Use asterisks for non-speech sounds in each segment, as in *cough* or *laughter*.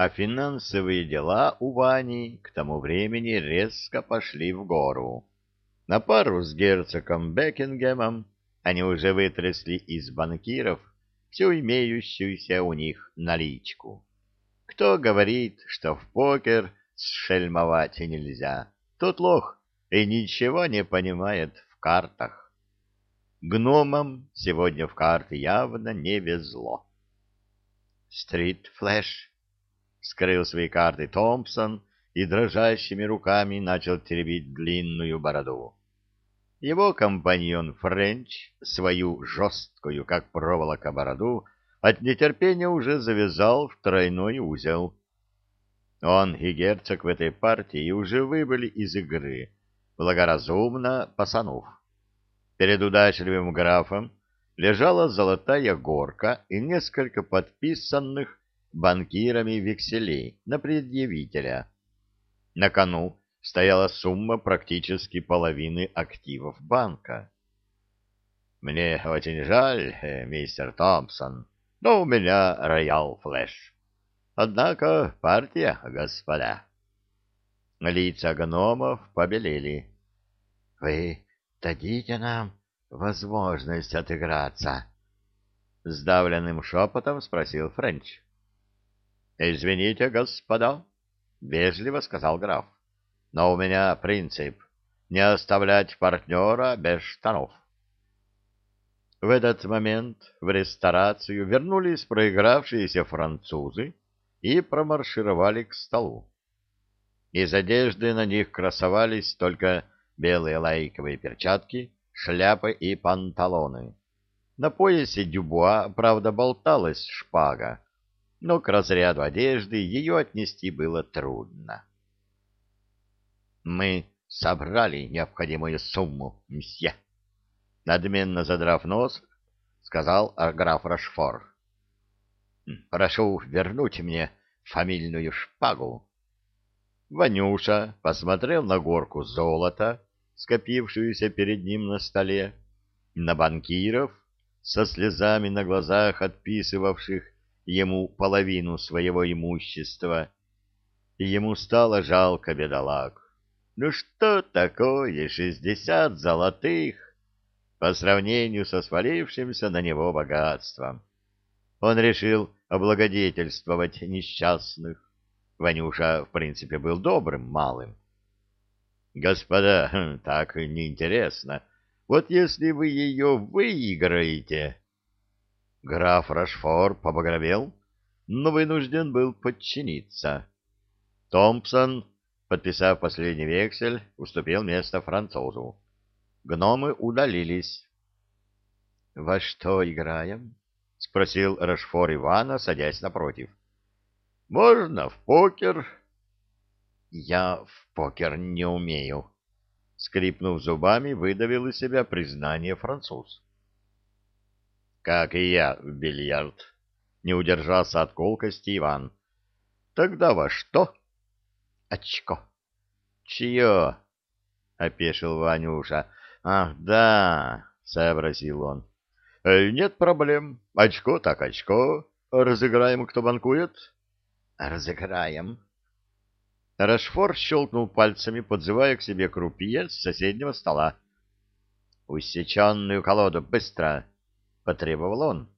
а финансовые дела у Вани к тому времени резко пошли в гору. На пару с герцогом Бекингемом они уже вытрясли из банкиров всю имеющуюся у них наличку. Кто говорит, что в покер шельмовать нельзя, тот лох и ничего не понимает в картах. Гномам сегодня в карты явно не везло. «Стрит-флэш», — скрыл свои карты Томпсон и дрожащими руками начал теребить длинную бороду. Его компаньон Френч свою жесткую, как проволока, бороду от нетерпения уже завязал в тройной узел. Он и герцог в этой партии уже выбыли из игры, благоразумно пасанув. Перед удачливым графом лежала золотая горка и несколько подписанных банкирами векселей на предъявителя. На кону стояла сумма практически половины активов банка. «Мне очень жаль, э, мистер Томпсон, но у меня роял флэш. Однако партия, господа». Лица гномов побелели. «Вы дадите нам возможность отыграться?» Сдавленным шепотом спросил Френч. «Извините, господа», — вежливо сказал граф, — «но у меня принцип — не оставлять партнера без штанов». В этот момент в ресторацию вернулись проигравшиеся французы и промаршировали к столу. Из одежды на них красовались только белые лайковые перчатки, шляпы и панталоны. На поясе Дюбуа, правда, болталась шпага, но к разряду одежды ее отнести было трудно. «Мы собрали необходимую сумму, мсье», — надменно задрав нос, сказал граф Рашфор. «Прошу вернуть мне фамильную шпагу». Ванюша посмотрел на горку золота, скопившуюся перед ним на столе, на банкиров, со слезами на глазах отписывавших ему половину своего имущества, и ему стало жалко бедолаг. Ну что такое шестьдесят золотых по сравнению со свалившимся на него богатством? Он решил облагодетельствовать несчастных. Ванюша, в принципе, был добрым малым. «Господа, *laughs* так неинтересно. Вот если вы ее выиграете...» Граф Рашфор побагровел, но вынужден был подчиниться. Томпсон, подписав последний вексель, уступил место французу. Гномы удалились. — Во что играем? — спросил Рашфор Ивана, садясь напротив. — Можно в покер. — Я в покер не умею. Скрипнув зубами, выдавил из себя признание француз. Как и я в бильярд. Не удержался от колкости Иван. Тогда во что? Очко. Чье? Опешил Ванюша. Ах, да, сообразил он. «Э, нет проблем. Очко так очко. Разыграем, кто банкует? Разыграем. Рашфор щелкнул пальцами, подзывая к себе крупье с соседнего стола. «Усеченную колоду, быстро!» — потребовал он.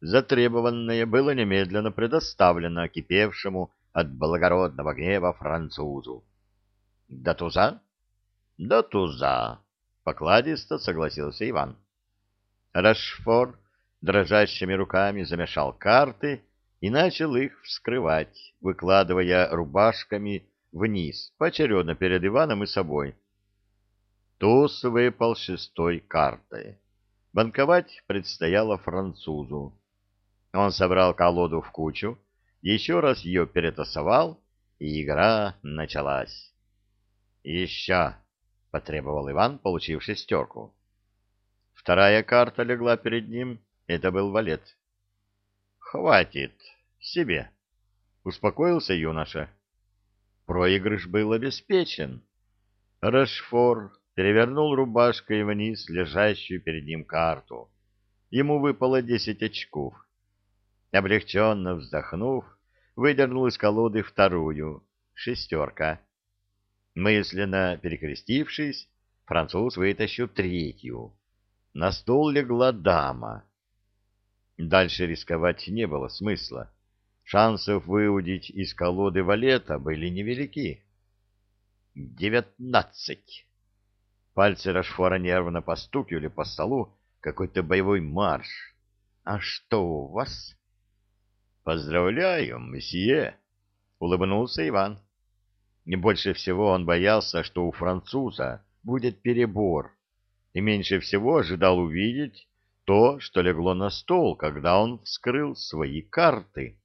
Затребованное было немедленно предоставлено кипевшему от благородного гнева французу. — Да туза? — Да туза, — покладисто согласился Иван. Рашфор дрожащими руками замешал карты и начал их вскрывать, выкладывая рубашками вниз, поочередно перед Иваном и собой. Туз выпал шестой картой. Банковать предстояло французу. Он собрал колоду в кучу, еще раз ее перетасовал, и игра началась. «Еще!» — потребовал Иван, получив шестерку. Вторая карта легла перед ним, это был валет. «Хватит! Себе!» — успокоился юноша. Проигрыш был обеспечен. Рашфор перевернул рубашкой вниз лежащую перед ним карту. Ему выпало десять очков. Облегченно вздохнув, выдернул из колоды вторую, шестерка. Мысленно перекрестившись, француз вытащил третью. На стол легла дама. Дальше рисковать не было смысла. Шансов выудить из колоды валета были невелики. Девятнадцать. Пальцы Рашфора нервно постукивали по столу какой-то боевой марш. «А что у вас?» «Поздравляю, месье!» — улыбнулся Иван. Не больше всего он боялся, что у француза будет перебор, и меньше всего ожидал увидеть то, что легло на стол, когда он вскрыл свои карты.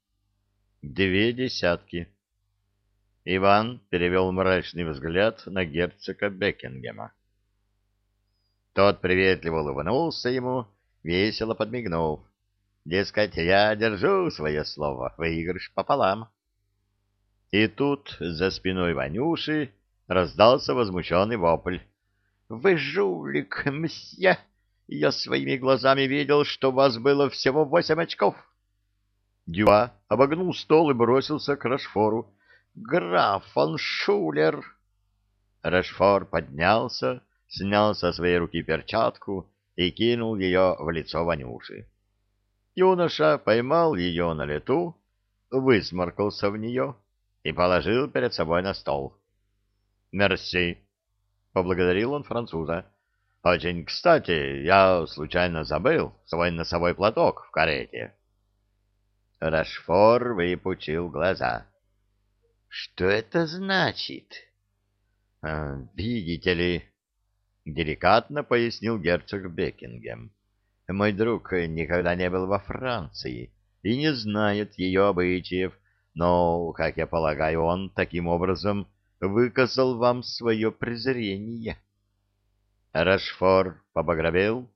Две десятки. Иван перевел мрачный взгляд на герцога Бекингема. Тот приветливо улыбнулся ему, весело подмигнув. Дескать, я держу свое слово, выигрыш пополам. И тут за спиной Ванюши раздался возмущенный вопль. — Вы жулик, мсье! Я своими глазами видел, что у вас было всего восемь очков. Дюа обогнул стол и бросился к Рашфору. — Граф фон Шулер! Рашфор поднялся, снял со своей руки перчатку и кинул ее в лицо Ванюши. Юноша поймал ее на лету, высморкался в нее и положил перед собой на стол. «Мерси!» — поблагодарил он француза. «Очень кстати, я случайно забыл свой носовой платок в карете». Рашфор выпучил глаза. «Что это значит?» «А, «Видите ли...» — деликатно пояснил герцог Бекингем. Мой друг никогда не был во Франции и не знает ее обычаев, но, как я полагаю, он таким образом выказал вам свое презрение. Рашфор побагровел,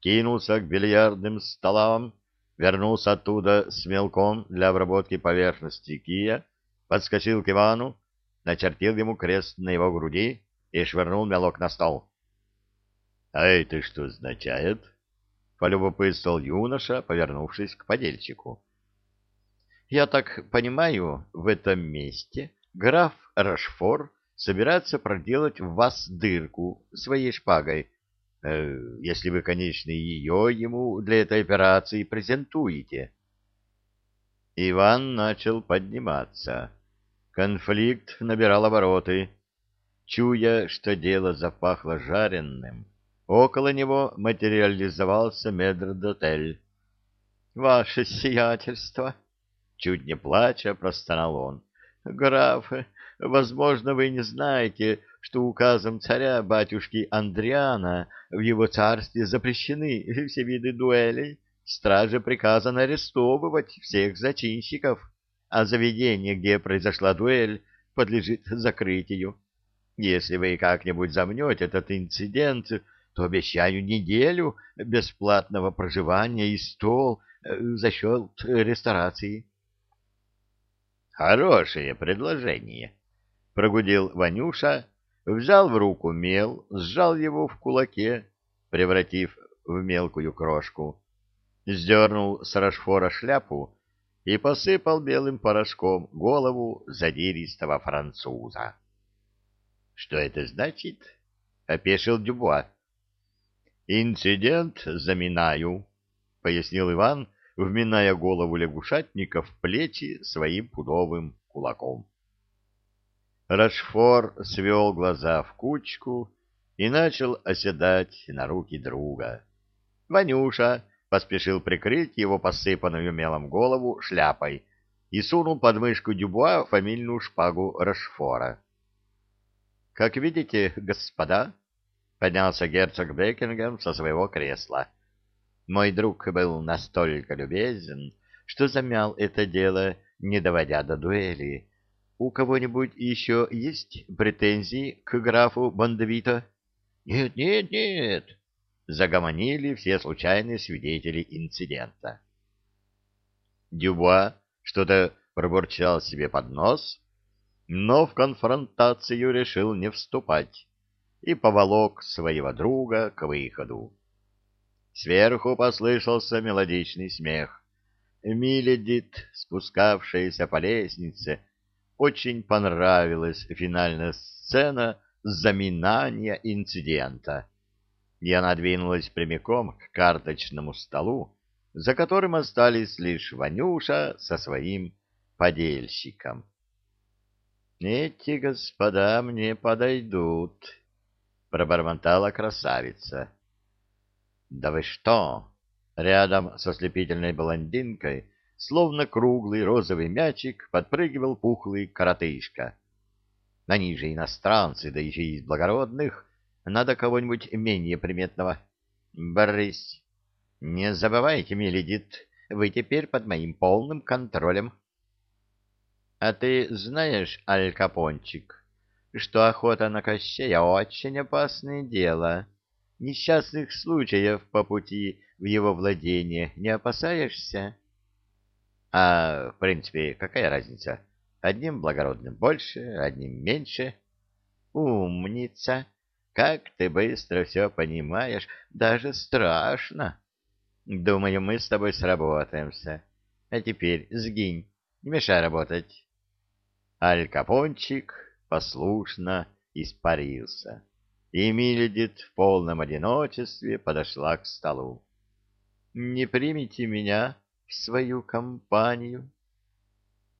кинулся к бильярдным столам, вернулся оттуда с мелком для обработки поверхности кия, подскочил к Ивану, начертил ему крест на его груди и швырнул мелок на стол. — А это что означает? полюбопытствовал юноша, повернувшись к подельщику. «Я так понимаю, в этом месте граф Рашфор собирается проделать в вас дырку своей шпагой, э, если вы, конечно, ее ему для этой операции презентуете». Иван начал подниматься. Конфликт набирал обороты. Чуя, что дело запахло жареным, Около него материализовался медрдотель. — Ваше сиятельство! — чуть не плача простонал он. — Граф, возможно, вы не знаете, что указом царя батюшки Андриана в его царстве запрещены все виды дуэлей, страже приказано арестовывать всех зачинщиков, а заведение, где произошла дуэль, подлежит закрытию. Если вы как-нибудь замнете этот инцидент, то обещаю неделю бесплатного проживания и стол э, за счет ресторации. Хорошее предложение, прогудел Ванюша, взял в руку мел, сжал его в кулаке, превратив в мелкую крошку, сдернул с Рашфора шляпу и посыпал белым порошком голову задиристого француза. — Что это значит? — опешил Дюбуа. «Инцидент заминаю», — пояснил Иван, вминая голову лягушатника в плечи своим пудовым кулаком. Рашфор свел глаза в кучку и начал оседать на руки друга. Ванюша поспешил прикрыть его посыпанную мелом голову шляпой и сунул под мышку Дюбуа фамильную шпагу Рашфора. — Как видите, господа, Поднялся герцог Бекингем со своего кресла. Мой друг был настолько любезен, что замял это дело, не доводя до дуэли. У кого-нибудь еще есть претензии к графу Бондовито? Нет, нет, нет, загомонили все случайные свидетели инцидента. Дюбуа что-то пробурчал себе под нос, но в конфронтацию решил не вступать и поволок своего друга к выходу. Сверху послышался мелодичный смех. Миледит, спускавшаяся по лестнице, очень понравилась финальная сцена заминания инцидента, и она двинулась прямиком к карточному столу, за которым остались лишь Ванюша со своим подельщиком. «Эти господа мне подойдут», — пробормотала красавица. «Да вы что!» Рядом со слепительной блондинкой, словно круглый розовый мячик, подпрыгивал пухлый коротышка. Они же иностранцы, да еще из благородных. Надо кого-нибудь менее приметного. Борис, не забывайте, миледит, вы теперь под моим полным контролем. А ты знаешь, Аль Капончик, что охота на Кощея очень опасное дело. Несчастных случаев по пути в его владение не опасаешься? А, в принципе, какая разница? Одним благородным больше, одним меньше. Умница! Как ты быстро все понимаешь, даже страшно. Думаю, мы с тобой сработаемся. А теперь сгинь, не мешай работать. Аль Капончик послушно испарился, и Миледит в полном одиночестве подошла к столу. «Не примите меня в свою компанию?»